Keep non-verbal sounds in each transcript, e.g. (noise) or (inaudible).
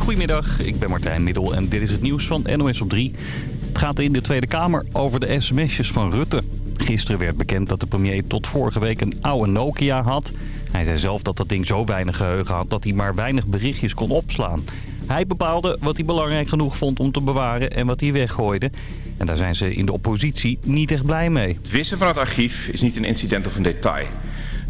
Goedemiddag, ik ben Martijn Middel en dit is het nieuws van NOS op 3. Het gaat in de Tweede Kamer over de sms'jes van Rutte. Gisteren werd bekend dat de premier tot vorige week een oude Nokia had. Hij zei zelf dat dat ding zo weinig geheugen had dat hij maar weinig berichtjes kon opslaan. Hij bepaalde wat hij belangrijk genoeg vond om te bewaren en wat hij weggooide. En daar zijn ze in de oppositie niet echt blij mee. Het wissen van het archief is niet een incident of een detail.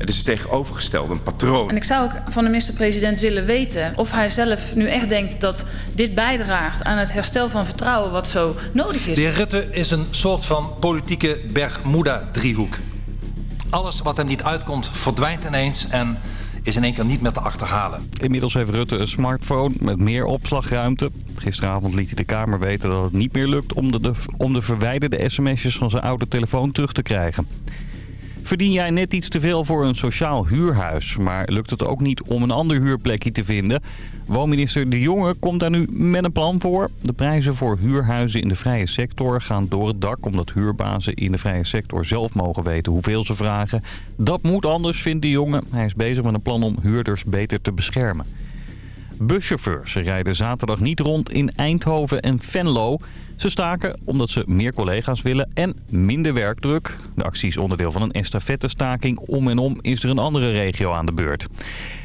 Het is het tegenovergestelde, een patroon. En ik zou ook van de minister-president willen weten of hij zelf nu echt denkt dat dit bijdraagt aan het herstel van vertrouwen wat zo nodig is. De heer Rutte is een soort van politieke Bermuda-driehoek. Alles wat hem niet uitkomt verdwijnt ineens en is in één keer niet meer te achterhalen. Inmiddels heeft Rutte een smartphone met meer opslagruimte. Gisteravond liet hij de Kamer weten dat het niet meer lukt om de, om de verwijderde sms'jes van zijn oude telefoon terug te krijgen. Verdien jij net iets te veel voor een sociaal huurhuis, maar lukt het ook niet om een ander huurplekje te vinden? Woonminister De Jonge komt daar nu met een plan voor. De prijzen voor huurhuizen in de vrije sector gaan door het dak... omdat huurbazen in de vrije sector zelf mogen weten hoeveel ze vragen. Dat moet anders, vindt De Jonge. Hij is bezig met een plan om huurders beter te beschermen. Buschauffeurs rijden zaterdag niet rond in Eindhoven en Venlo. Ze staken omdat ze meer collega's willen en minder werkdruk. De actie is onderdeel van een estafettestaking. Om en om is er een andere regio aan de beurt.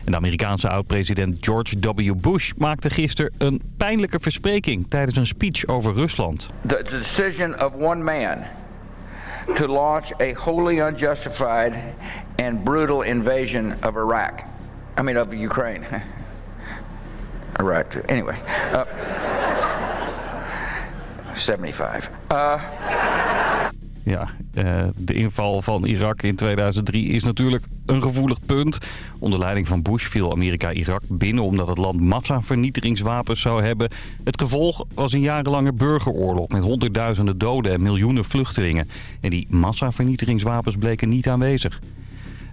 De Amerikaanse oud-president George W. Bush maakte gisteren een pijnlijke verspreking tijdens een speech over Rusland. The decision of one man to launch a wholly unjustified and brutal invasion of Iraq. I mean of Ukraine. (laughs) Iraq. Anyway. Uh, 75. Uh, Ja, uh, de inval van Irak in 2003 is natuurlijk een gevoelig punt. Onder leiding van Bush viel Amerika Irak binnen omdat het land massavernietigingswapens zou hebben. Het gevolg was een jarenlange burgeroorlog met honderdduizenden doden en miljoenen vluchtelingen. En die massavernietigingswapens bleken niet aanwezig.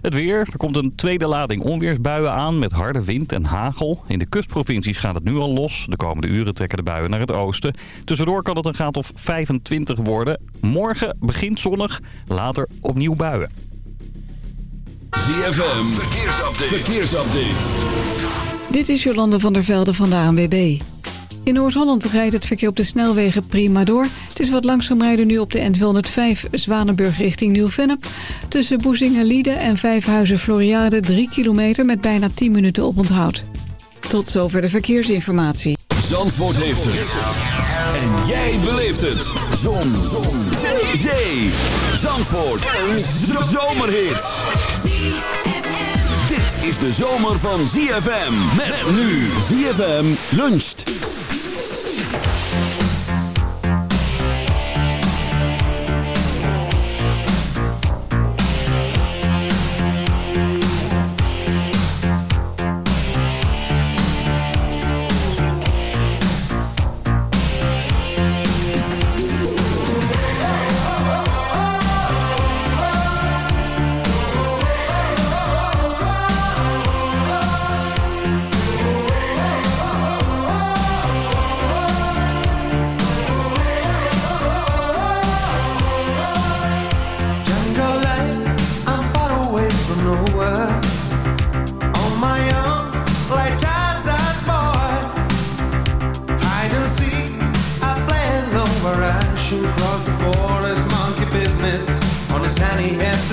Het weer. Er komt een tweede lading onweersbuien aan met harde wind en hagel. In de kustprovincies gaat het nu al los. De komende uren trekken de buien naar het oosten. Tussendoor kan het een graad of 25 worden. Morgen begint zonnig, later opnieuw buien. ZFM, verkeersupdate. verkeersupdate. Dit is Jolande van der Velde van de ANWB. In Noord-Holland rijdt het verkeer op de snelwegen prima door. Het is wat langzaam rijden nu op de N205 Zwanenburg richting Nieuw-Vennep. Tussen Boezingen-Lieden en Vijfhuizen-Floriade 3 kilometer met bijna 10 minuten op onthoud. Tot zover de verkeersinformatie. Zandvoort heeft het. En jij beleeft het. Zon. Zon. Zee. Zee. Zandvoort. Een zomerhit. Dit is de zomer van ZFM. Met nu ZFM luncht. Thank you.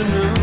afternoon.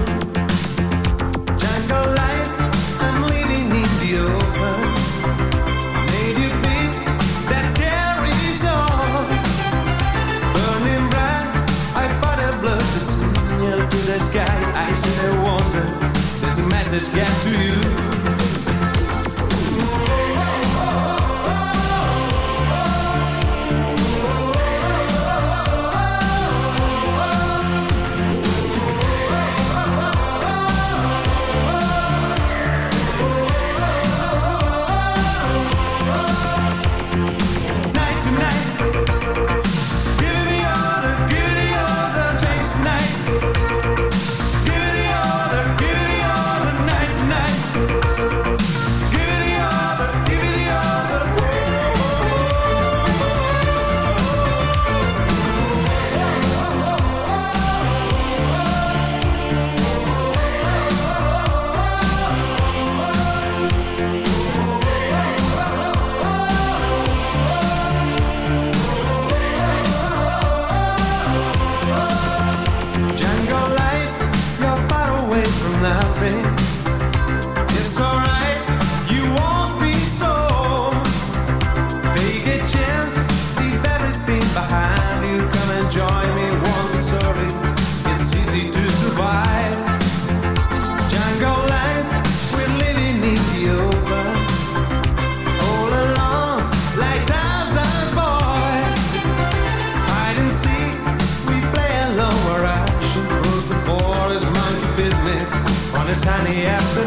this honey apple.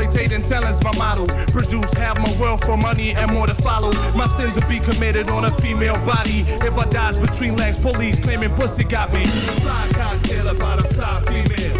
Exploitating talent's my model. Produce half my wealth for money and more to follow. My sins will be committed on a female body. If I dies between legs, police claiming pussy got me. Fly cocktail about a fly female.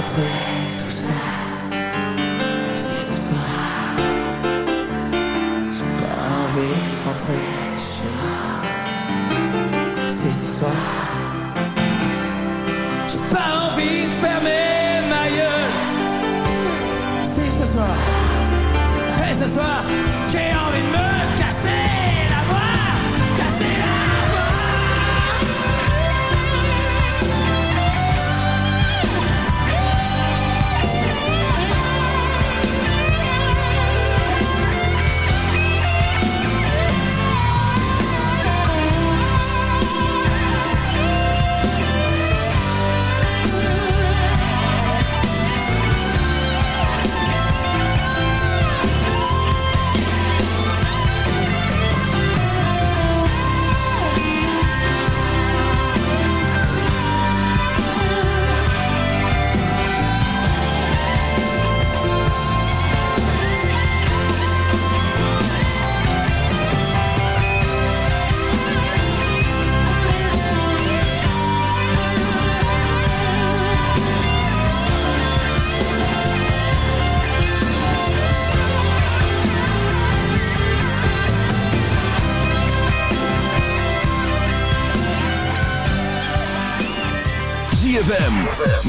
rentrer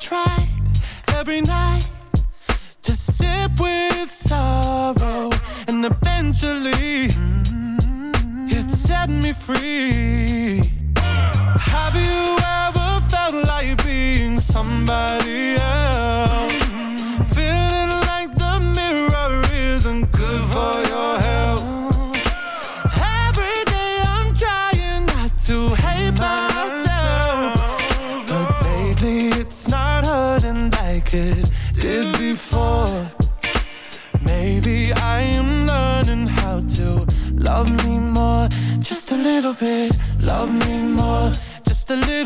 Tried every night to sip with sorrow, and eventually mm-hmm. it set me free. Have you ever felt like being somebody else?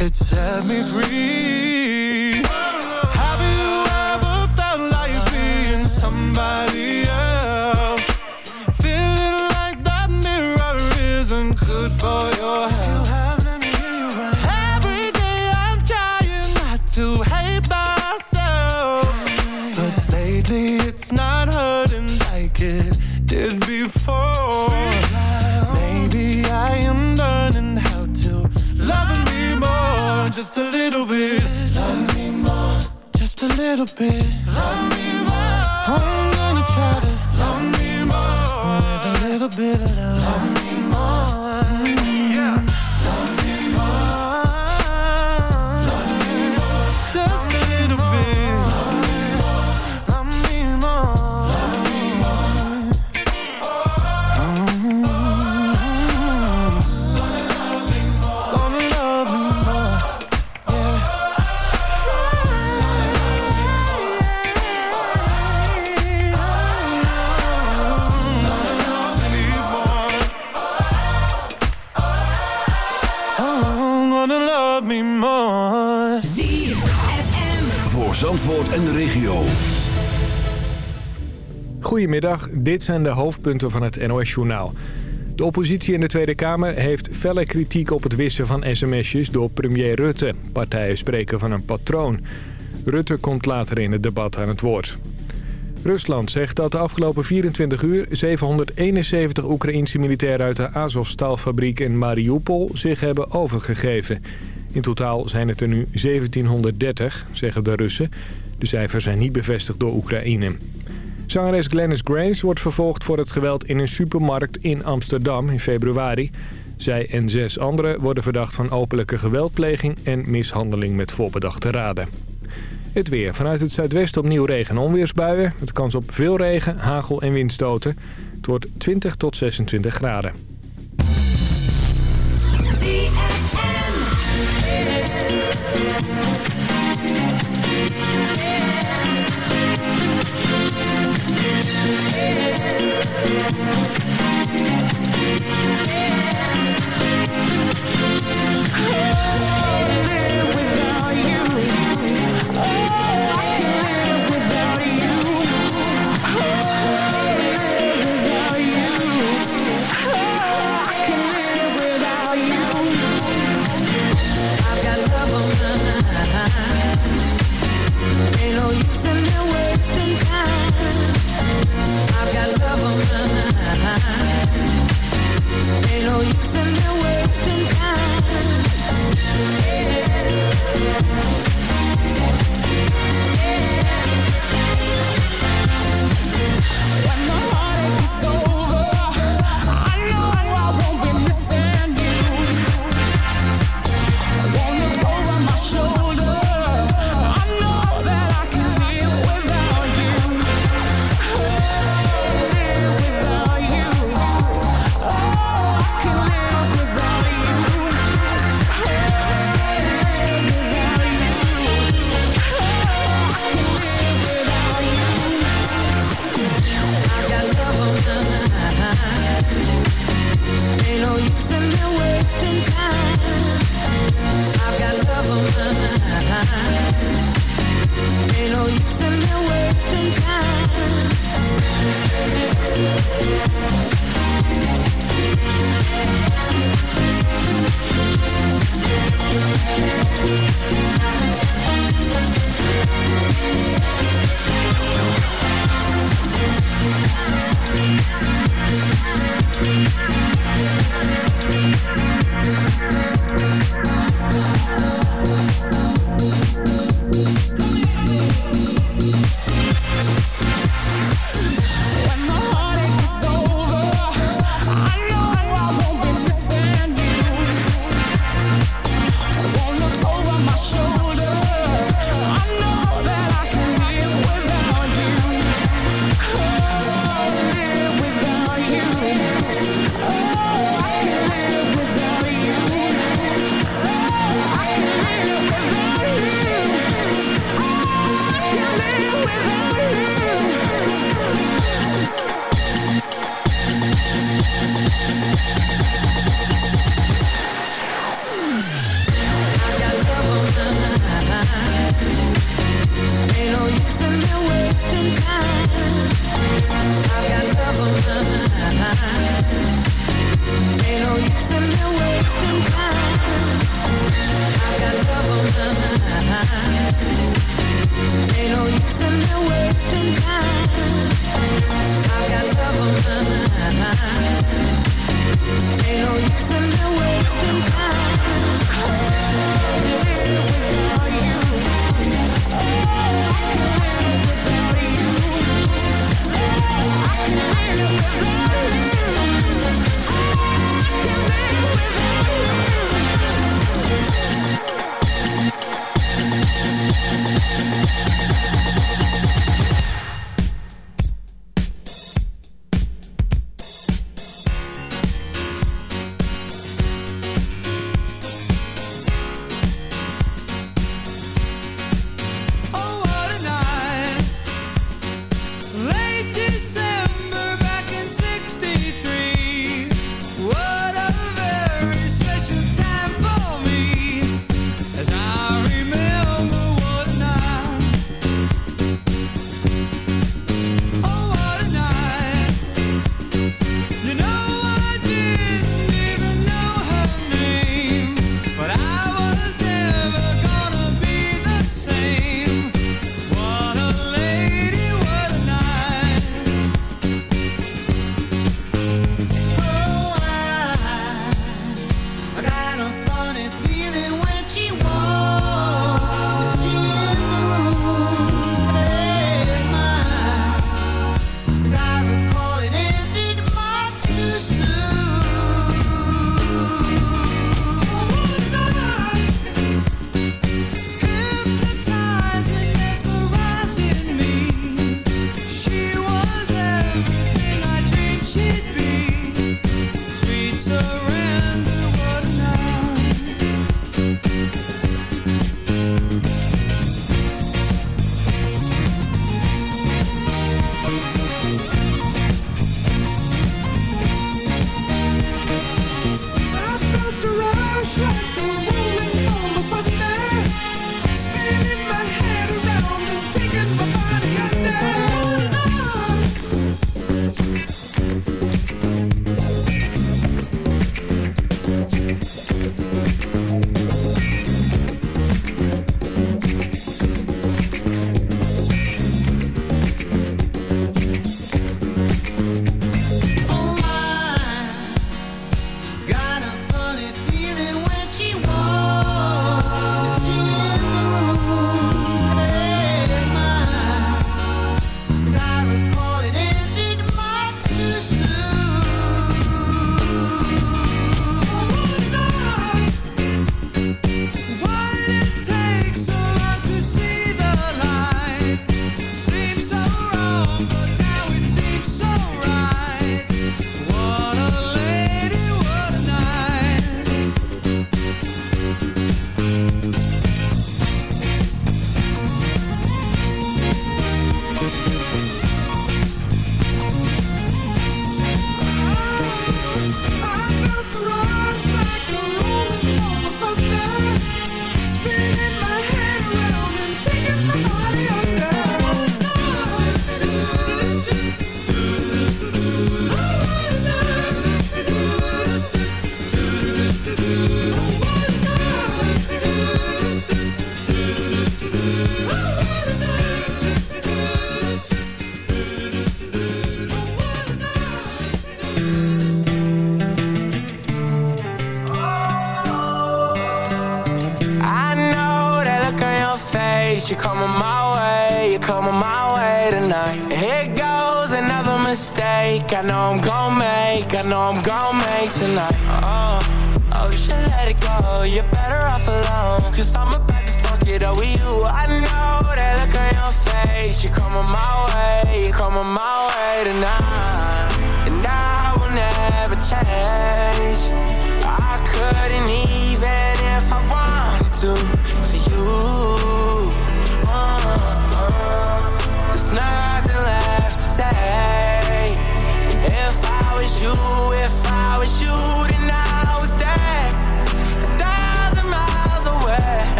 it set me free. Have you ever felt like being somebody else? Feeling like that mirror isn't good for your little bit. Love me more. I'm gonna try to love me more. With a little bit of love. Goedemiddag, dit zijn de hoofdpunten van het NOS-journaal. De oppositie in de Tweede Kamer heeft felle kritiek op het wissen van sms'jes door premier Rutte. Partijen spreken van een patroon. Rutte komt later in het debat aan het woord. Rusland zegt dat de afgelopen 24 uur 771 Oekraïense militairen uit de Azovstalfabriek in Mariupol zich hebben overgegeven. In totaal zijn het er nu 1730, zeggen de Russen. De cijfers zijn niet bevestigd door Oekraïne. Zangeres Glennis Grace wordt vervolgd voor het geweld in een supermarkt in Amsterdam in februari. Zij en zes anderen worden verdacht van openlijke geweldpleging en mishandeling met voorbedachte raden. Het weer. Vanuit het zuidwesten opnieuw regen en onweersbuien. Met kans op veel regen, hagel en windstoten. Het wordt 20 tot 26 graden.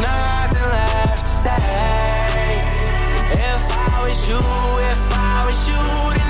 nothing left to say. If I was you, if I was you,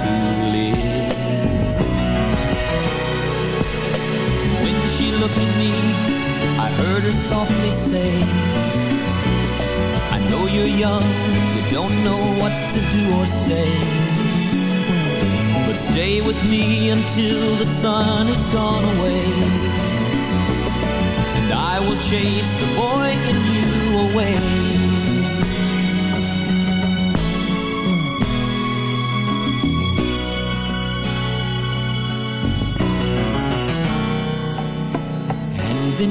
tulip. When she looked at me, I heard her softly say, I know you're young, you don't know what to do or say. But stay with me until the sun is gone away. And I will chase the boy in you away.